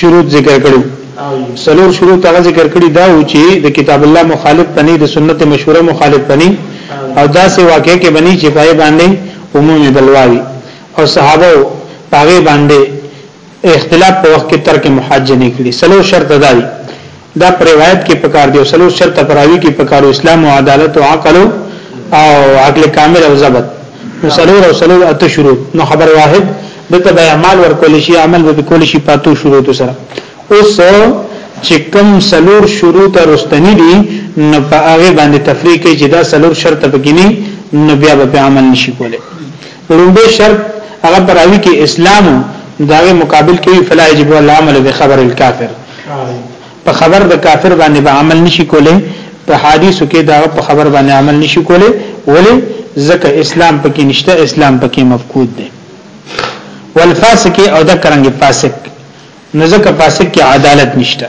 شروط ذکر کړو سلور شروط هغه ذکر کړی دا و چې د کتاب الله مخالف پني د سنت مشوره مخالف پني او دا سه واقع کې بني چې پای باندې عمومي بلواوي او صحابه پاغه باندې اختلاف په وخت کې ترک محاج نه کړی سلور شرط دا دی دا په روایت کې پکار دی او څلور شرط په راوی کې پکارو اسلام او عدالت او عقل او عقل کامل او ضبط نو څلور او څلور اته شروط نو خبر واحد دته به اعمال ورکول شي عمل به کول شي پاتو شروط سره اوس چې کوم څلور شروط رستنی دي نو په هغه باندې تفریق کې چې دا څلور شرط پکې نه نو بیا به عمل نشي کولای لومبی شرط هغه په راوی کې اسلام او داغه مقابل کې فلا یجب العمل بخبر الكافر په خبر د کافر باندې به عمل نشي کولای په حدیثو کې دا په خبر باندې عمل نشي کولای ولی ځکه اسلام پکې نشته اسلام پکې مفقود دی والفاسق او د کرنګ فاسق نو ځکه فاسق کې عدالت نشته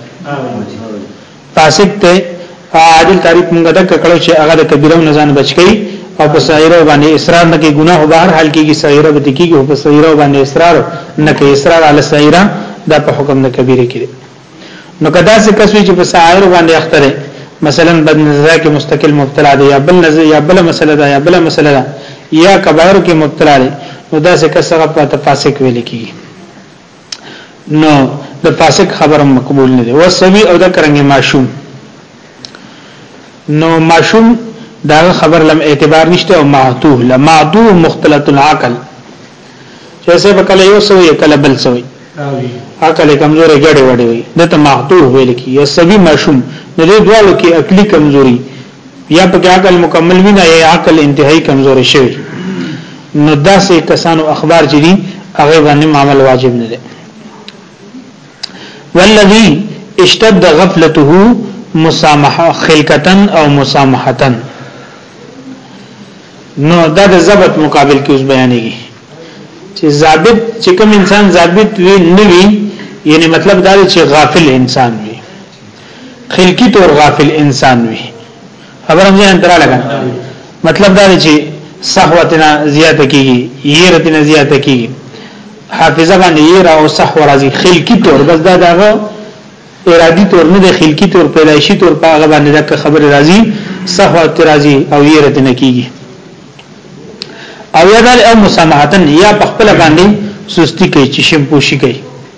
فاسق ته عادل تعریف مونږ دک کړو چې هغه د کبیره نه ځان بچ کړي او په صغیره باندې اصرار نه کوي ګناه به هر حال کېږي صغیره به کېږي او په صغیره باندې اصرار نه کوي اصرار علی صغیره دا په حکم د کبیره کې نو کدا څه کس چې په صغیره باندې اختره مثلا بد نظر کې مستقل مبتلا دی یا بل نظر یا بل مسله ده یا بل مسله ده یا کبایر کې مبتلا دی نو دا څه کس هغه په تفاسق ویل کېږي نو د فاسق خبره مقبول نه دی او سوي او د کرنګ ماشوم نو ماشوم دا خبر لم اعتبار نشته او معتوه لمعدوه مختلط العقل چې څه په کله یو سوي کله بل سوي عقل کمزوري ګډي وډي وي دته معتوه ویل کی یو سوي ماشوم د دې دوالو کې عقلي کمزوري یا په کې عقل مکمل وینه یا عقل انتهایی کمزوري شوی نو داسې کسانو اخبار چې دي هغه باندې معامل واجب نه دی والذي اشتد غفلته مسامحه خلقتن او مسامحتن نو دا د ضبط مقابل کې اوس بیانېږي چې ضابط چې کوم انسان ضابط وي نه وي یعنی مطلب دا چې غافل انسان وي خلقی طور غافل انسان وي خبر هم ځان تراله کنه مطلب دا دی چې صحوتنا زیاته کیږي یرتنا زیاته کیږي حافظه باندې یې را او صح ورازي خلقي تور بس دا دغه ارادي تور نه دی خلقي تور پیدایشي تور په هغه باندې دغه خبر راځي صح او ترازي او یې رته نه کیږي او یا دل او مسامحتن یا په خپل باندې سستی کوي چې شم پوشي کوي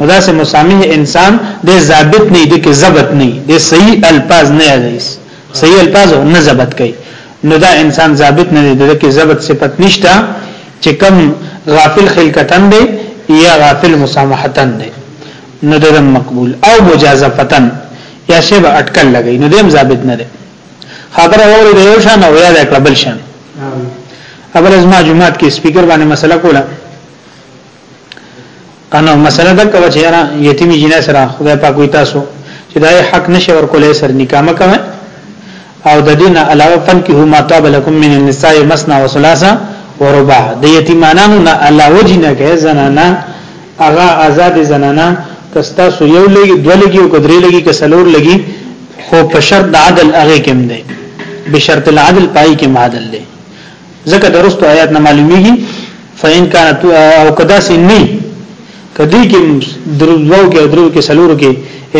نو دا سه مسامح انسان د ضابط نه دی کې ضبط نه دی صحیح الفاظ نه دی صحیح الفاظ نه ضبط کوي نو دا انسان ضابط نه دی د کې ضبط صفت نشته چې کم غافل خلقتن دی یا غافل مسامحتن دی نو د مقبول او مجازفتن یا شی به اٹکل لګی نو دیم ضابط نه دی خبره وره دی یو شان او یا د بل شان اول از ما جمعات کې سپیکر باندې مسله کوله انا مسله دا کوي چې یاره یتیم جنې سره خدای پاک وي تاسو چې دا حق نشه ورکولې سر نکاح مکوي او د دین علاوه فن کې هما طاب لكم من النساء مثنى وثلاثه ورباع د یتیمانو نه علاوه جنې کې زنانا اغا آزاد زنانا کستا سو یو لګي دو لګي او کدرې لګي کسلور لګي خو په شرط د عدل هغه کې هم دی بشرط العدل پای کې معادل دی ځکه درستو آیات نه معلومیږي فین کان او کدا سي نه کدی کې درو کې درو کې سلورو کې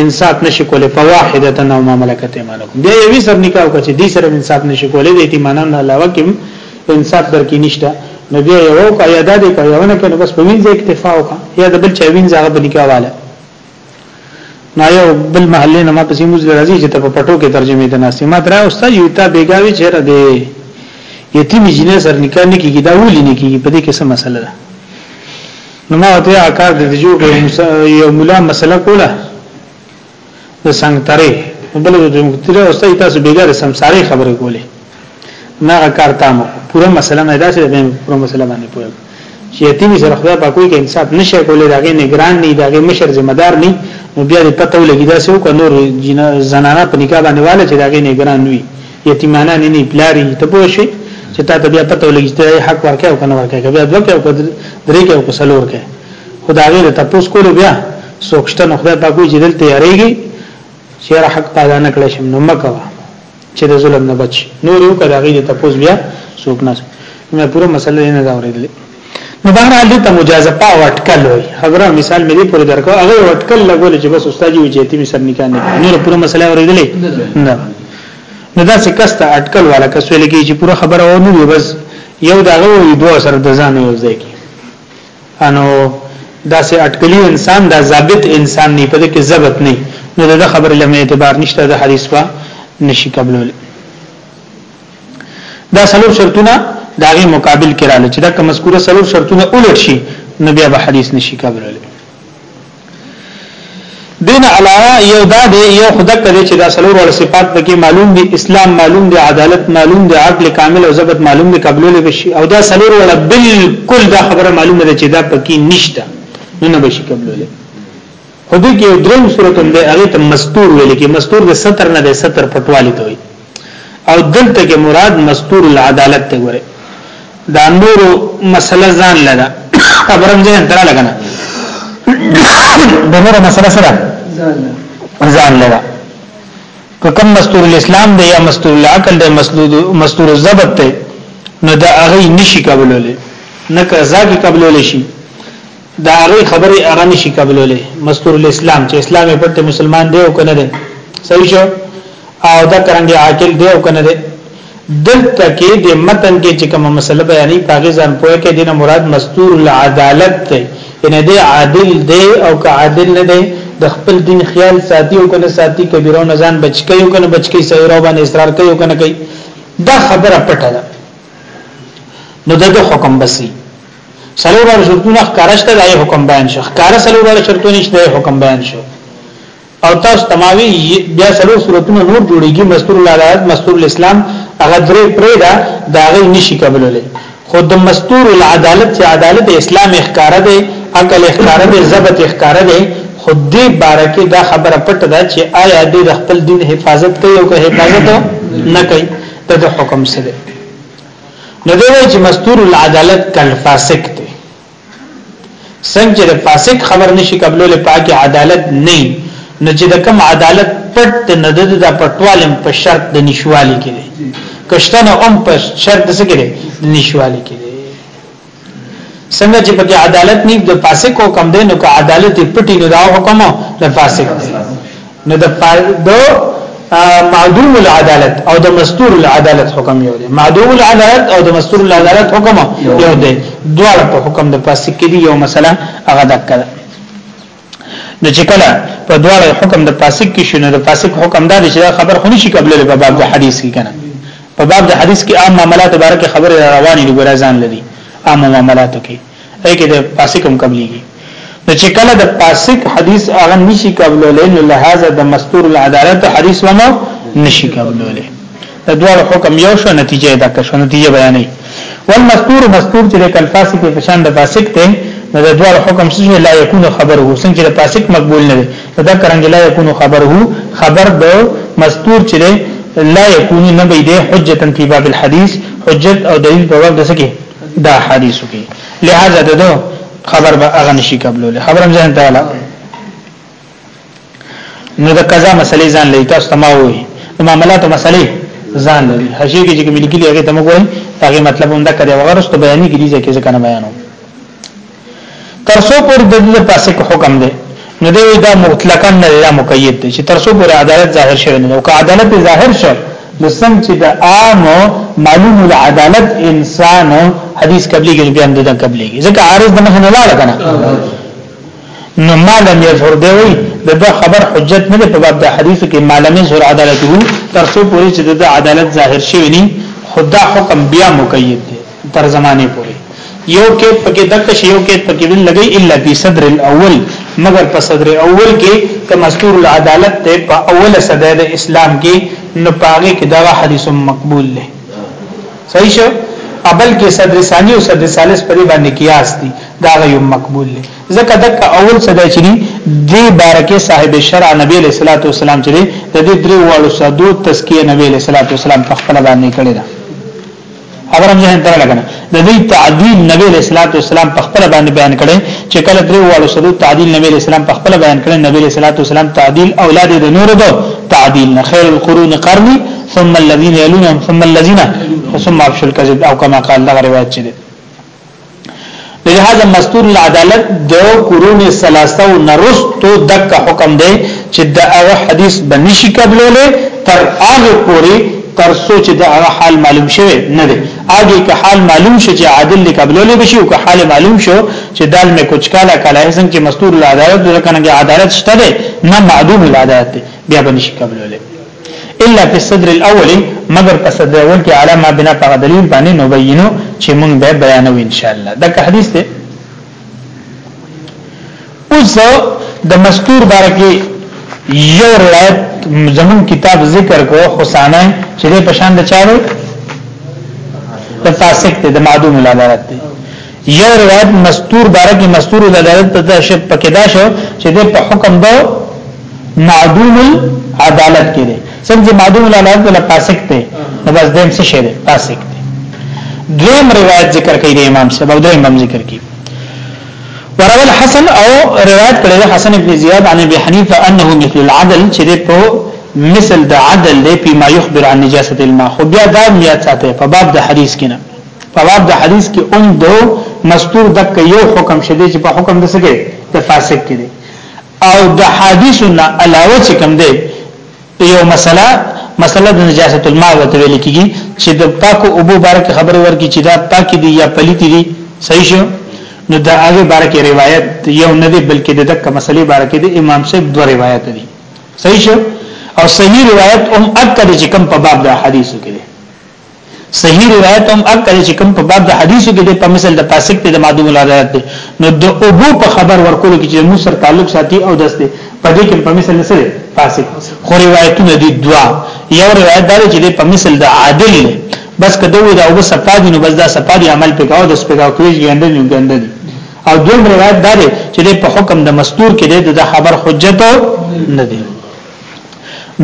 انصاف نشي کولای فواحده او ما ملکت ایمانکم دی یوې سر نکاح کوي چې دې سره انصاف نشي کولای د ایمانانو علاوه کې انصاف درکې نشته نو بیا یو کا یاده دې کا یو نه کنه بس په وینځه اکتفا وکا یا د بل چا وینځه هغه بنکاواله نه یو بل محلې نه ما پسې موږ درځي چې ته په پټو کې ترجمه ته ناسې ما درا استاد یو تا بیګاوی چې را دی یتیم جنې سر نکاح نه کیږي دا ولې نه کیږي په دې کې څه مسله ده نو ما ته اکار د جو یو مولا مسله کوله د څنګه ترې بل د مختره استاد تاسو بیګاره سمساري خبره کوله نه هغه کار تامو پوره مسله نه دا چې به پوره مسله باندې پوهه چې یتیمی سره خدای په کوئی کې انصاف نشه کولای داغه نگران نه داغه مشر ذمہ دار نه نو بیا دې پته ولګی دا سو کو نور زنانه په نکاح باندې والے چې داغه نگران وي یتیمانه نه نه پلاری ته پوه شي چې تا ته بیا پته ولګی چې حق ورکه او کنه ورکه بیا دوه کې او درې کې او سلور کې خدای دې تاسو کولو بیا سوکشته نو خدای په کوئی جدل تیاریږي چې حق پیدا نکړې شم نو مکوا چه د ظلم نه بچ نور یو که د هغوی د تپوس بیا څوک نه مې پوره مسله یې نه ده اورېدلې نو بهرحال دې ته مجازفه او اټکل وي خبره مثال مې دې پورې درکو هغه اټکل لګول چې بس استاد یو جهتي به سر نکاح نه کوي نور پوره مسله اورېدلې نه نو دا څه کس ته اټکل والا کس ویل کې چې پوره خبره و نه بس یو دا غو دوه سره د ځان یو ځای کې انو داسې اټکلی انسان دا ضابط انسان نه پدې کې ضبط نه نو د خبرې لمه اعتبار نشته د حدیث په نشي قبلول دا سلور شرطونه داغه مقابل کړه چې دا کوم مذکوره سلور شرطونه اولټ شي نو بیا به حدیث نشي قبلول دین علاوه یو دا دی یو خدای کړي چې دا سلور ول صفات پکې معلوم دي اسلام معلوم دي عدالت معلوم دي عدل کامل او ضبط معلوم دي قبول بشي او دا سلور ول بالکل دا خبره معلومه ده چې دا پکې نشته نو نه بشي قبول خو دې کې دریم صورت هم دی هغه ته مستور ویل کې مستور د ستر نه د ستر پټوالی ته وي او دلته کې مراد مستور العدالت ته ګوره دا نور مسله ځان لره خبرم ځان تر لګنه دا نور مسله سره ځان لره کوم مستور الاسلام دی یا مستور العقل دی مستور الزبط دی نو دا هغه نشي قبولولې نه که ځاګه قبولول شي د هغه خبرې هغه نشي قبولولې مستور الاسلام چې اسلام یې پټ مسلمان دی او کنه دی صحیح شو او دا کرنګي عاقل دی او کنه دی دلته کې د متن کې چې کومه مسله بیانې پاګې ځان پوهه کې دینه مراد مستور العدالت دی ان دی عادل دی او که عادل نه دی د خپل دین خیال ساتي او کنه ساتي کبیره نه ځان بچکی او کنه بچکی سیرو باندې اصرار کوي او کنه کوي دا خبره پټه ده نو دغه حکم بسی سلور وړ شرطونه ښکارا شته د حکم بیان شو ښکارا سلور وړ شرطونه شته د حکم بیان شو او تاسو تماوی بیا سلور صورتونه نور جوړیږي مستور العادات مستور الاسلام هغه درې پرې دا دا غي نشي کولای خو د مستور العدالت چې عدالت اسلام ښکارا دی عقل ښکارا دی ضبط ښکارا دی خود دې بارکه دا خبره پټه ده چې آیا دې د خپل دین حفاظت کوي او که حفاظت نه کوي د حکم سره نو دی وایي چې مستور العدالت کل فاسق دی څنګه چې فاسق خبر نشي قبلول پاک عدالت نه نه چې د کم عدالت پټ نه د د پټوالم په شرط د نشوالي کې کشتنه هم په شرط څه کې نشوالي کې څنګه چې پکې عدالت نه د فاسق حکم دی نو که عدالت پټي نو دا حکم د فاسق دی نو د د معدوم العدالت او د مستور العدالت حکم یو دی معدوم العدالت او د مستور العدالت حکم یو دی دواړه په حکم د فاسق کې دی یو مسله هغه دکړه نو چې کله په دواړو حکم د فاسق کې شونه د فاسق حکم دا چې خبر خونی شي قبل په باب د حدیث کې کنه په باب د حدیث کې عام معاملات بارکه خبر رواني دي ګرځان لدی عام معاملاتو کې اې کې د فاسق هم قبليږي نو چې کله د فاسق حدیث هغه نشي قبول لین لهذا د مستور العدالت حدیث ونه نشي قبول لین د دواړو حکم یو شو نتیجه یې دکه شو نتیجه بیانوي والمستور مستور چې د کلفاسق په شان د فاسق ته نو د دواړو حکم څه لا یکون خبره څنګه چې د فاسق مقبول نه دی دا کرنګ لا یکون خبره خبر د مستور چې لا يكون نبي ده حجتا في باب الحديث حجت او دلیل په باب دسکه دا حدیثو کې لہذا دغه خبر به اغه نشي قبلول خبرم ځان تعالی نو د قضا مسلې ځان لې تاسو ته ما وې د معاملاتو مسلې ځان لې هشي کې چې ملکی لري ته موږ وایي هغه مطلب هم دا کړي وغه رسته بیانې کې دي چې ځکه نه بیانو تر څو پر د دې پاسه کو حکم دی نو دی دا مطلقاً نه لا مقید دی چې تر څو پر عدالت ظاهر شوی نه او که عدالت ظاهر شوی نو څنګه چې د عام معلوم العدالت انسان حدیث قبلی کې بیان دي دا قبلی ځکه عارض د مخ نه لاړ کنه نو معلم یظهر دی وی د دا خبر حجت نه په باب د حدیث کې معلم یظهر عدالت وو تر څو پوری چې د عدالت ظاهر شوی نه خدا حکم بیا مقید دی تر زمانه پوری یو کې پکې دک شی یو کې پکې بل لګی الا فی صدر الاول مگر په صدر اول کې کمستور العدالت ته په اوله صدر اسلام کې نو پاګه کې دا حدیث مقبول دی صحیح شو ابل کې صدر ثانی او صدر ثالث په دې باندې قیاس دي دا غو مقبول دي ځکه دک اول صدا چې دی بارکه صاحب شرع نبی علیہ الصلوۃ والسلام چې د دې درې واړو صدو تزکیه نبی علیہ الصلوۃ والسلام په خپل باندې کړی دا خبر هم ځین تر لګنه د دې تعدیل نبی علیہ الصلوۃ والسلام په خپل باندې بیان کړي چې کله درې واړو صدو تعدیل نبی علیہ السلام په خپل بیان کړي نبی علیہ الصلوۃ والسلام تعدیل اولاد د نور دو تعدیل نه خیر القرون قرنی ثم الذين يلونهم ثم الذين ثم افش الكذب او كما قال دا روایت چي لہذا مستور العدالت د قرون ثلاثه نرستو دک حکم دی چې د هغه حدیث بنشي قبلوله تر هغه پوري تر سوچ د هغه حال معلوم شوی نه دی اګه که حال معلوم شي چې عادل دی قبلوله بشي او که حال معلوم شو چې دال می کوچ کاله کاله هیڅن کې مستور العدالت د کنه عدالت شته نه معدوم العدالت بیا بنشي قبلوله الا فی الصدر الاول مگر په صدر اول کې اعلی ما بنا په دلیل باندې نو بینو چې مونږ به بیانو ان شاء الله دا که حدیث دی اوس د مستور بارکه یو روایت زمون کتاب ذکر کو حسانه چې په شان د چاره د فاسق ته د معدوم العدالت دی یو روایت مستور بارک مستور دلالت ته دا شک پکې دا شو چې د په حکم دو معدوم عدالت کې دي څنګه معدوم عدالت ولا فاسق دی نو بس دیم څه شه دی فاسق دی دویم روایت ذکر کوي د امام صاحب او دویم امام ذکر کوي وروى الحسن او روایت کړی د حسن ابن زیاد عن ابي حنیفه انه مثل العدل چې په مثل د عدل دی په ما يخبر عن نجاسه الماء خو بیا دا میات ساته په باب د حدیث کې نه په باب د حدیث کې اون دو مستور دک یو حکم شدی چې په حکم د سګه د فاسق کې دی او د حدیثنا علاوه چې کوم دی یو مسله مسله د نجاست الماء ته ویل کیږي چې د پاکو ابو بارک خبر ورکی چې دا پاکي دي یا پلیتی دي صحیح شو نو دا هغه بارک روایت یو نه دی بلکې د دک مسلې بارک دی امام صاحب دوه روایت دي صحیح شو او صحیح روایت هم اکد چې کوم په باب د حدیثو کې صحیح روایت هم اکل چې کوم په باب د حدیثو کې د په مثل د فاسق ته د معدوم العادت دی نو د ابو په خبر ورکول کې چې مو سر تعلق ساتي او دسته په دې کې په مثل نسره فاسق خو روایتونه دي دوا یو روایت دا چې په مثل د عادل بس کده وي دا او بس صفادي نو بس دا صفادي عمل پکاو د سپکاو کوي ګنده نه ګنده دي او دویم روایت دا دی چې په حکم د مستور کې د خبر حجت نه دی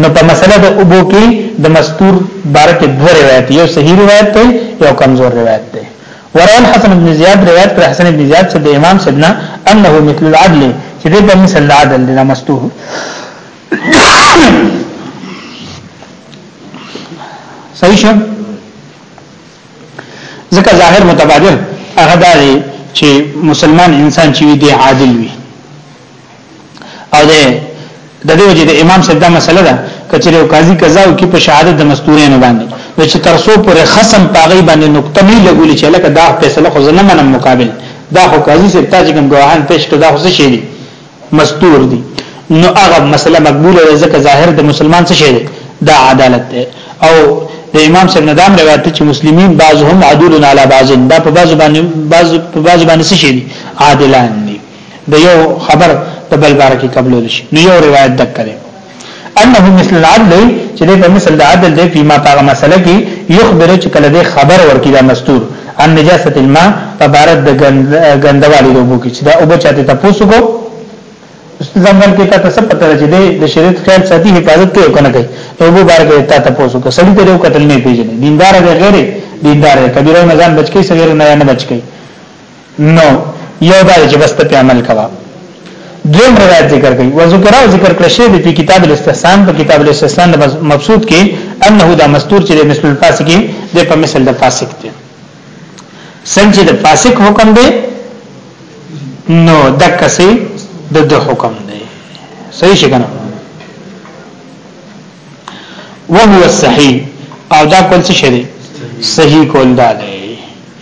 نو په مسله د ابو کې د مستور بارکه دوه روایت یو صحیح روایت دی یو کمزور روایت دی ورول حسن ابن زیاد روایت پر حسن ابن زیاد څخه د امام سبنا انه مثل العدل چې د په مثل العدل د مستور صحیح شو ځکه ظاهر متبادر هغه دی چې مسلمان انسان چې دی عادل وي او د د دې وجه د امام صاحب دا مسله ده کچره او قاضي قضا او کې په شهادت د مستورین باندې نو چې تر څو پر خصم پاغي باندې نقطه نه لګول چې لکه دا فیصله خو نه منم مقابل دا خو قاضي صاحب تاج کوم ګواهان پېښ کړه دا خو څه شي دي مستور دي نو هغه مسله مقبوله ده ځکه ظاهر د مسلمان څه شي دا عدالت ده او د امام صاحب ندام روایت چې مسلمانین بعضهم عدول علی بعض دا په بعض باندې بعض په بعض باندې څه شي عادلان د یو خبر د بل بار کې قبول شي نو یو روایت دک کړي انه مثل العدل چې د مثل د عدل د فيما په مسله کې یخبر چې کله د خبر ورکی دا مستور ان نجاست الماء په بارد د غندوالي د وبو کې چې دا وبو چاته تاسو کو زمون کې تاسو څه پته چې د شریعت خیال ساتي حفاظت کوي کنه کوي نو وبو بار کې تاسو تاسو کو سړي ته یو قتل نه پیژني دیندار دی غیر دیندار دی کبیره نه ځان بچکی صغیر نه نه بچکی نو یو دا چې بس ته په عمل کوا دویم روایت ذکر کوي و ذکر او ذکر کړی شی په کتاب الاستحسان په کتاب الاستحسان د مبسوط کې انه دا مستور چې د مثل الفاسق دی په مثل د فاسق دی څنګه د فاسق حکم دی نو دک سي د د حکم دی صحیح شګنه وهو الصحيح او دا کول څه شری صحیح کول دا دی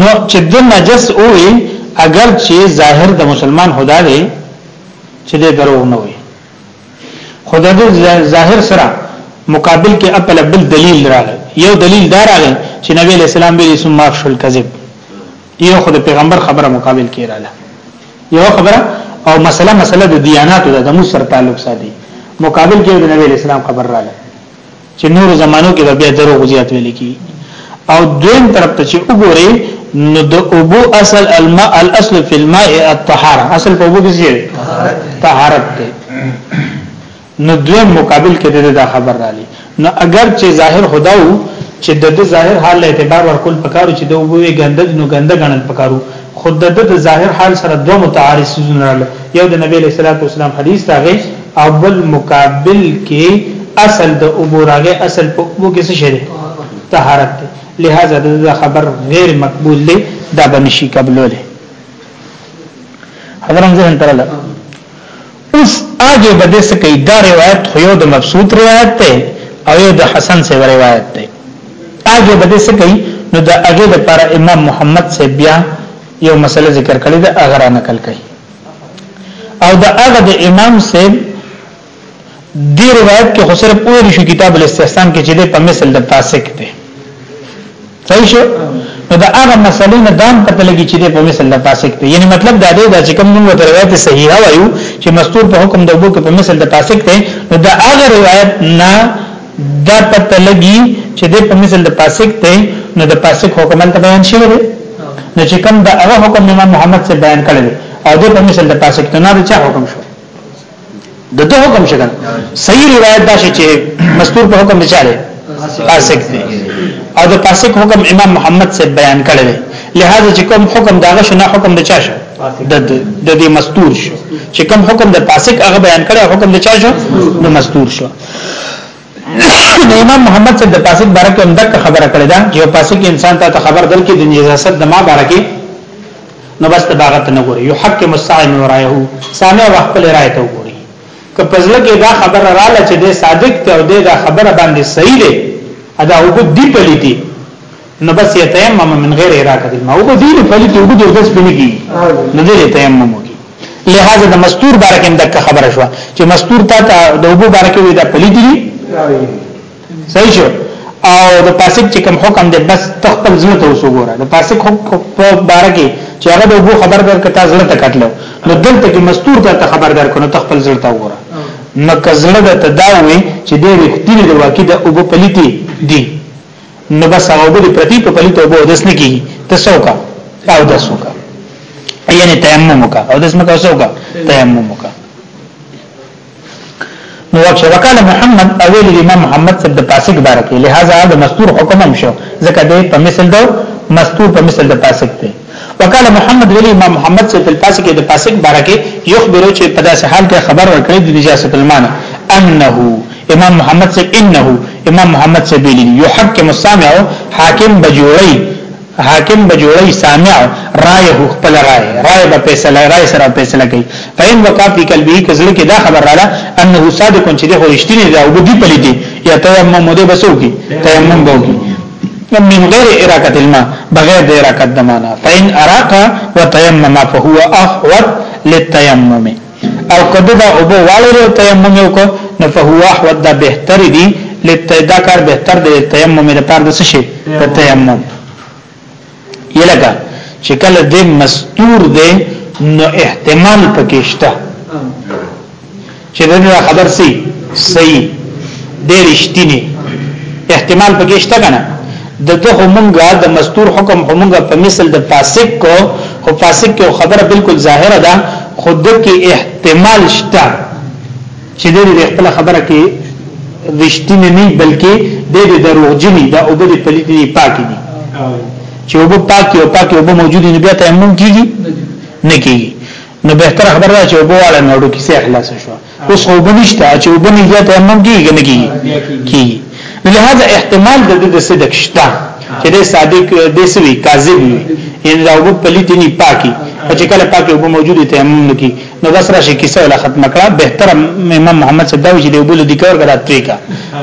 نو چې د نجس وي اگر چې ظاهر د مسلمان خدا دی چې د درو نه وي خدا د ظاهر سره مقابل کې خپل بل دلیل راغی یو دلیل دا راغی چې نبی له سلام به ثم افشل الكذب یو خو د پیغمبر خبره مقابل کې رااله یو خبره او مسله مسله د دیاناتو د دمو سره تعلق ساتي مقابل کې د نبی اسلام خبر رااله چې نور زمانو کې بیا دروغ زیات ویل کی او دویم طرف ته چې وګوري نو د ابو اصل الماء الاصل فی الماء الطهاره اصل په ابو کې څه دی طهارت دی نو دویم مقابل کې د خبر را لې نو اگر چې ظاهر خداو چې د ظاهر حال اعتبار ورکول پکارو چې د وګوي ګنده نو ګنده غنل پکارو خو د ده د ظاهر حال سره دوه متعارض څیزونه راغله، یو د نبي علیه الصلوة والسلام حدیث راغی او بل مقابل کې اصل د اوبو راغی، اصل په اوبو کې څه شی دی؟ طهارت دی، لهذا د ده دا خبر غیر مقبول دی، دا به نشي قبلولی. خبره مو ذهن ته راغله؟ اوس آګې به دې څه کوي دا روایت خو یو د مبسوط روایت دی او یو د حسن صاحب روایت دی آګې به دې څه کوي نو د هغه لپاره امام محمد سے بیا یو مسله ذکر کړی دا هغه را نقل کړي او دا هغه د امام سے دی روایت کې خو صرف اول شو کتاب الاستحسان کې چې د په مثل د فاسق دی صحیح شو نو دا هغه مسلې نه دام پته لګي چې په مثل د فاسق ته یعنی مطلب دا دی چې کوم موږ ته روایت صحیحه وایو چې مستور په حکم د وګو کې په مثل د فاسق ته نو دا هغه روایت نه دا پته لګي چې د په مثل د فاسق ته نو د فاسق حکم ته بیان شوی دی نو چې کوم دا هغه حکم امام محمد سے بیان کړی او د په مثل د فاسق ته نه د چا حکم شو د دوه حکم شګه صحیح روایت دا چې مستور په حکم بچاله فاسق دی او د فاسق حکم امام محمد سے بیان کړی دی لہذا چې کوم حکم داغه شنه حکم د چا شو د د دې مستور شو چې کوم حکم د فاسق هغه بیان کړی حکم د چا شو نو مستور شو نو امام محمد صاحب د فاسق باره کې هم دغه خبره کړې ده چې یو فاسق انسان ته خبر درکې د نجاست د ما باره کې نو بس د باغت نه ګوري يحكم السائم ورايه سامع وخپل رائے ته ګوري که پزله کې دا خبره رااله چې د صادق ته او د خبره باندې صحیح ده ادا وګ دی پلیتی نو بس يتيمم من غير اراده الماء او بدیل پلی کې وګړي او داس بنګي نو دې تیمم وکي لہذا د مستور بارک هم دغه خبره شو چې مستور ته د وګو بارک وي دا پلی دي صحیح شو او د پاسک چې کوم حکم دی بس تخپل زړه ته وسوګوره د پاسک حکم په بارک چې هغه د وګو خبر درکته زړه ته کټلو نو دلته کې مستور ته خبر درکنو تخپل زړه ته وګوره نو کزړه د تداوي چې د رښتینی د واقع د وګو پلیتی دي نو بس هغه وبو پرتی په پلیت وبو او دس نه کیږي تاسو کا او تاسو کا یعنی تیمم وکا او دس مکا سو کا تیمم وکا نو وکشه وکاله محمد اول امام محمد صد پاسک بارکه لہذا د مستور حکم هم شو ځکه د په مثل دو مستور په مثل د پاسک دی وقال محمد ولی امام محمد سے فلپاسی کې د پاسک بارکه یخبرو چې په داسې حال کې خبر ورکړي د نجاست المانه انه امام محمد سے انه امام محمد سے بیلی یحکم السامع حاکم بجوړی حاکم بجوړی سامع رائے خپل رائے رائے به فیصله رائے سره فیصله کوي فین وقع فی قلبی کزړه کې دا خبر رااله انه صادق چې د هو رښتینی دی او بدی پلیدي یا تیمم مده بسو کی تیمم بو کی من غیر اراقه الماء بغیر د اراقه د معنا فإن اراق وتيمم فهو احوط للتيمم او کده دا او بو والو تیمم یو کو نو فهو احوط دا بهتر دی لته دا کار بهتر دی تیمم لپاره د څه شي د تیمم یلکه چې کله دې مستور دې نو احتمال پکې شته چې دا خبر سي صحیح دې رښتینی احتمال پکې شته کنه د دغه مونږه د مستور حکم په مونږه په مثل د فاسق کو خو فاسق کې خبره بالکل ظاهره ده خود کې احتمال شته چې د دې خپل خبره کې رښتینی نه بلکې د دې دروغجنی دا او بده پلیت نه پاکي دي چې وب پاکي او پاکي وب موجود نه بیا تیمم کیږي نه کیږي نو به تر خبر راځي وب والا نوړو کې سه اخلاص شو اوس وب نشته چې وب نه بیا تیمم کیږي نه کیږي کیږي لہذا احتمال د دې صدق شته چې د صادق د سوي کاذب وي ان دا وب پلیت نه پاکي چې کله پاکي وب موجود تیمم نه کیږي نو بس راشي کیسه ولا ختم کړه بهتر امام محمد صاحب دا وی چې دی وبول دي کور کړه تری کا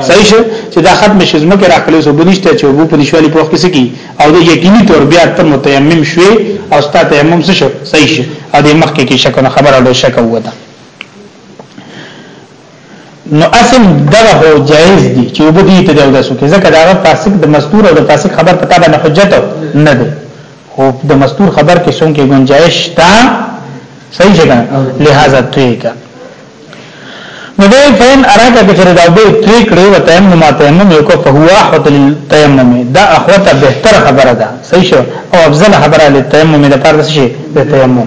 صحیح شه چې دا ختم شي زمکه راخلې سو بنشته چې وبو پنځوالي په وخت کې سکی او د یقیني تور بیا ته متیمم شوي او ستا تیمم څه شو صحیح شه ا دې مخکې کې شک نه خبره له شک وته نو اسم دغه هو جائز دي چې وبدي ته دا وسو کې ځکه دا فاسق د مستور او د فاسق خبر پتا باندې حجت نه ده خو د مستور خبر کې څنګه گنجائش تا صحیح څنګه لہذا طریقہ نو دې فین اراده کې چې دا به تری کړي و تیمم ما تیمم یو کو فهو احوت للتیمم دا احوت بهتر خبره ده صحیح شو او افضل خبره للتیمم لپاره شي د تیمم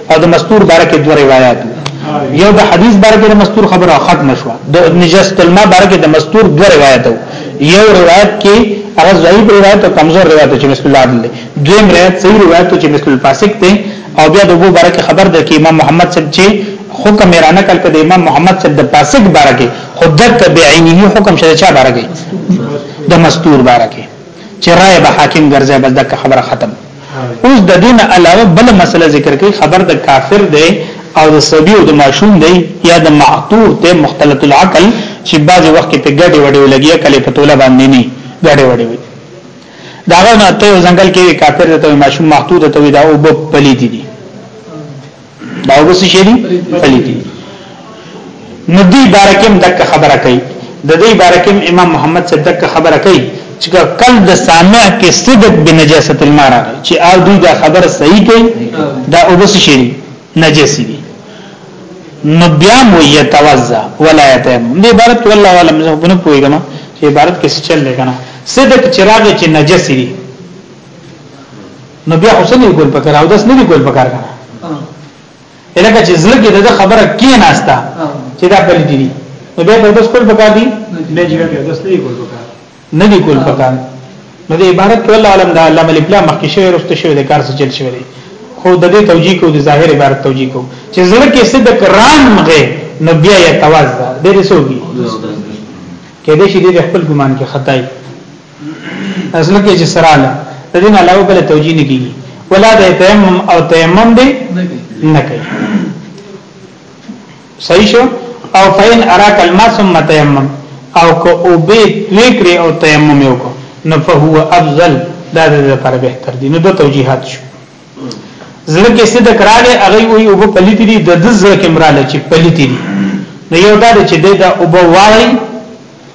او د مستور باره کې دوه روایت یو د حدیث باره کې د مستور خبره ختم شو د نجست الماء باره کې د مستور دوه روایت یو روایت کې هغه ضعیف روایت او کمزور روایت چې مثل الله دی دویم روایت صحیح روایت چې مثل الفاسق دی او بیا د ابو باره کې خبر ده کې امام محمد صاحب چې حکم میرانه کړ کده امام محمد صاحب د فاسق باره کې حجت بعینه حکم شته چا باره کې د مستور باره کې چې رائے به حاکم ګرځي بس دغه خبره ختم اوس د دین علاوه بل مسله ذکر کوي خبر د کافر دی او د سبي او د ماشوم دی یا د معتور ته مختلط العقل چې بعضی وخت کې ته ګډي وډي لګیا کله په توله باندې نه ګډي وډي وي داغه نه ته ځنګل کې کافر ته ماشوم محدود ته دا او په پلي دي دا وبس شي دي پليتي نو دی بارکم دک خبره کوي د دې بارکم امام محمد صاحب دک خبره کوي چې کل د سامع کې صدق بنجاست المار چې او دوی دا خبره صحیح کوي دا وبس شي نجس دي نو بیا مو یتوزا ولا یتم دې عبارت والله علم زه بنه پويګم چې عبارت کې څه چل لګنه صدق چراغ چې نجس دي نو بیا خو سلی ګول پکار او داس نه دی ګول پکار کنه الکه چې زړه کې د خبره کې ناشتا چې دا بل دي نو بیا د داس کول پکار دي نه جګه کې داس نه ګول پکار نه دی ګول پکار نو د عبارت ټول عالم دا علامه الابلا مخکې شوی رسته شوی د کار سجل شوی دی خو د دې توجیه کو د ظاهر عبارت توجیه کو چې زړه کې صدق رانغه نو بیا یې توازه د رسوږي کې دې شي د خپل ګمان کې خدای اصل کې چې سراله د دین علاوه بل توجیه نه کیږي ولا د تیمم او تیمم دی نه کوي صحیح شو او فین ارا کلمه ثم تیمم او کو او به لیکره او تیمم یو کو نو فهو افضل دا د لپاره بهتر دی نو د توجیهات شو زړه کې صدق راغی هغه وی او په پلیت دي د د زړه کې مراله چې پلیت دي نو یو دا چې د او په وای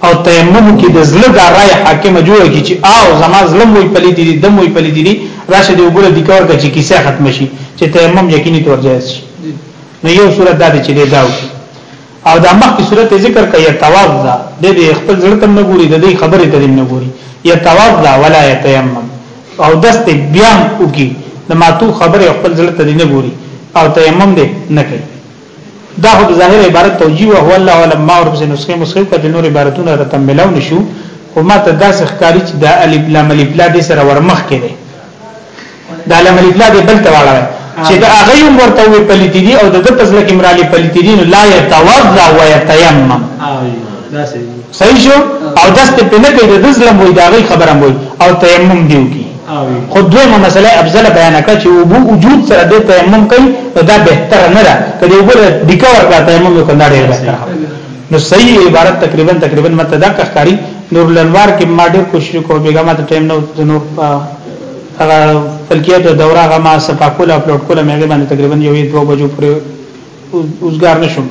او تیمم کې د زړه د رائے حاکم جوړ کی چې او زما زړه مو پلیت دي د مو پلیت دي راشه دی وګړه د کور کې کیسه ختم شي چې تیمم یقیني تور جایز شي نو یو صورت دا چې دی داو او دا مخکې صورت ذکر کوي يتوضا د دې خپل ځړ تم نه ګوري د دې خبرې ته نه ګوري يتوضا ولا يتيمم او دست بیا وکي د ماتو خبرې خپل ځړ ته نه ګوري او تیمم دې نه کوي دا خو ظاهر عبارت توجیه او هو الله علم ما ور بزنه نسخه مسخه کړي نور عبارتونه را تملو نشو خو ما ته داسې ښکاری چې دا الف لام الف لا دې سره ورمخ کړي دا لم الابلا دی بل تواړه چې دا هغه هم ورته وی پلیتی دي او د په ځل کې مرالی پلیتی دي لا یتوضا و یتیمم صحیح شو او دست په نه کې د ظلم وې دا غي خبره وې او تیمم دیو کی خو دویمه مسله افضل بیان کړ چې وو وجود سره د تیمم کوي دا بهتر نه ده کله یو بل ډیکور کا تیمم کو نه ډیر بهتر نو صحیح عبارت تقریبا تقریبا متدا کاری نور لنوار کې ما ډیر کوشش کوم بیګامه ټیم نو نور هغه فلکیه د دوره هغه ما صفا کوله اپلوډ کوله مې هغه باندې تقریبا یوې دوه بجو پورې اوسګار نشم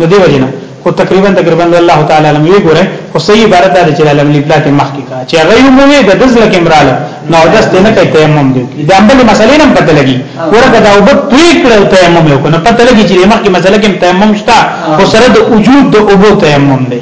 نو دی وجنه خو تقریبا تقریبا الله تعالی علم یو ګوره خو صحیح عبارت ده چې علم لپلات مخکې کا چې هغه یو موې د دزل کې مراله نو داس نه کوي تیمم دی دا بل مسلې نه پته لګي ورته دا وب توی کړو تیمم یو کنه پته لګي چې مخکې مسله کې تیمم شته خو سره د وجود د اوبو تیمم دی